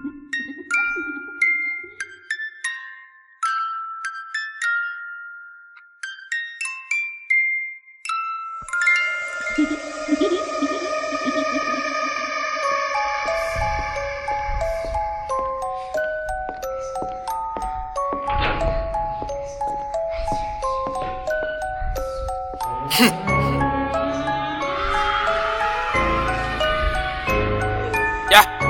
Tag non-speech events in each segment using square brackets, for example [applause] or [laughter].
[laughs] Yeah.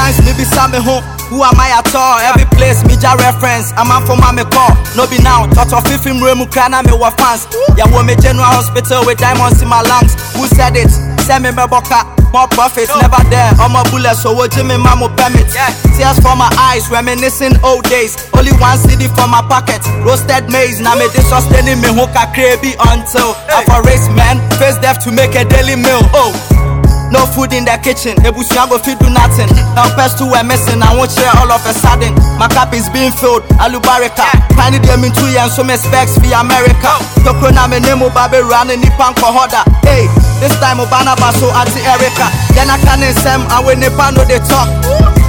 Most times me be me home. Who am I at all? Every place me ja reference. I'm a for me call. No be now. Thought of fifth remu kana me wa fans. Ya wo me general hospital with diamonds in my lungs. Who said it? Send me me boka. More profits, never there. I'm a bullet, so what Jimmy Mamo permit. Tears for my eyes, reminiscing old days. Only one CD for my pocket. Roasted maize, now me this sustaining me hook a crabby until I for race man. Face death to make a daily meal. Oh. No food in the kitchen, Ebusua go fit do nothing. Helpers too were missing, I won't share all of a sudden. My cup is being filled, Alubarika. Tiny them in two years, so me specs for America. Toko na me name baby run in Nipan Kohoda. Hey, this time Obana Baso anti Erica. Then I can in Sem, and when Nipan know they talk.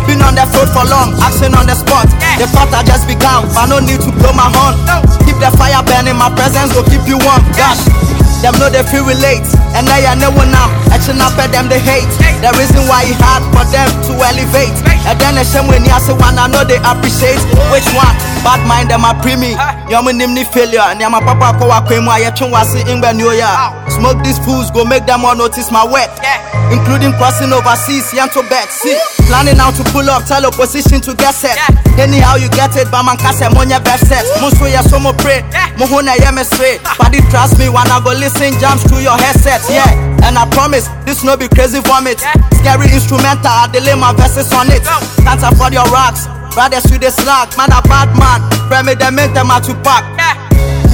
Been on the road for long, action on the spot. The thought I just began, but no need to blow my horn. Keep the fire burning, my presence will keep you warm. Gosh. Them know they feel relate, and now you know now. Action up at them they hate. The reason why it hard for them to elevate. And then the same when you say one, I know they appreciate. Which one? Bad mind them a primi. Yamu nimni failure. And my papa ko wa kwemu a yetun wasi ingbe new year. Smoke these fools go make them all notice my work. Including crossing overseas, yanto back. See, planning how to pull up, tell opposition to get set. Anyhow you get it, but man kase monya best set. Musu ya so mo pray, mo hona ye me straight. But it trust me when I go listen jams to your headset. Yeah, and I promise this no be crazy vomit. Scary instrumental, I delay my verses on it. Can't afford your rocks, brothers you the slack. Man a bad man, pray me them in them to pack.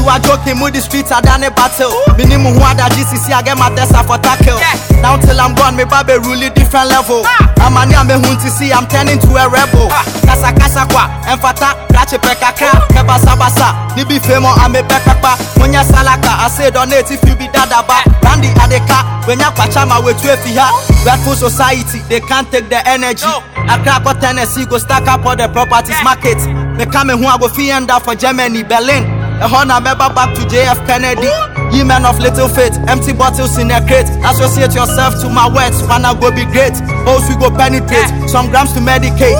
Are joking, move the streets, I done a battle. Minimum who had a GCC, I get my Tesla for tackle. Now till I'm gone, me baby really different level. I'm a near me hun to see, I'm turning to a rebel. Kasa kasa kwa, enfata, rache pekaka, keba sabasa. Nibi femo, I'm a bekapa. Munya salaka, I say donate if you be dadaba. Randy adeka, when ya pachama we tu efiha. Grateful society, they can't take the energy. Accra ko Tennessee, go stack up all the properties market. Me come who I go fee end up for Germany, Berlin. A honor member back to JF Kennedy. Ye men of little faith, empty bottles in a crate. Associate yourself to my words, wanna go be great. Hoes we go penetrate, some grams to medicate.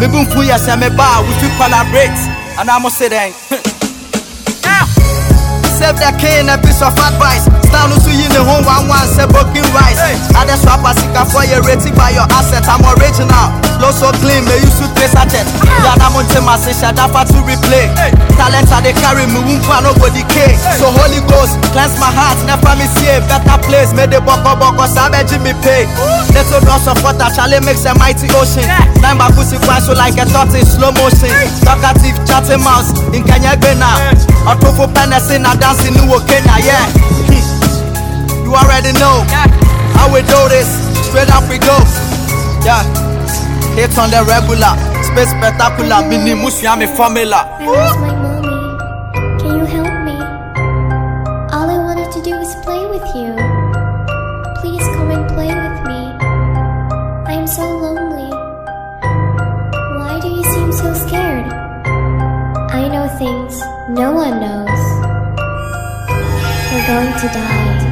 Me boom for yes, me bar, we feel collaborate. And I'ma say that. [laughs] Ah! Save the king a piece of advice. Stand to you in the home one one say broken rice. Other swapper for you rated by your asset. I'm original. Flow so clean, may you shoot this sachet. Yana Monte Masisha, dafa to replay. Talent are they carry me, won't no go decay. So Holy Ghost, cleanse my heart, never me see a better place. May the boko boko savage me pay. Little drops of water, Charlie makes a mighty ocean. Nine by pussy so like a thought in slow motion. Talkative, chatting mouse, in Kenya, Ghana. Otofo Penicillin, I dance in a dancing New Kenya, yeah. [laughs] You already know how we do this. Straight up we go. Yeah. Hit on the regular. Space spectacular. Mini Musiami formula. My mommy? Can you help me? All I wanted to do was play with you. Please come and play with me. I am so lonely. Why do you seem so scared? I know things no one knows. We're going to die.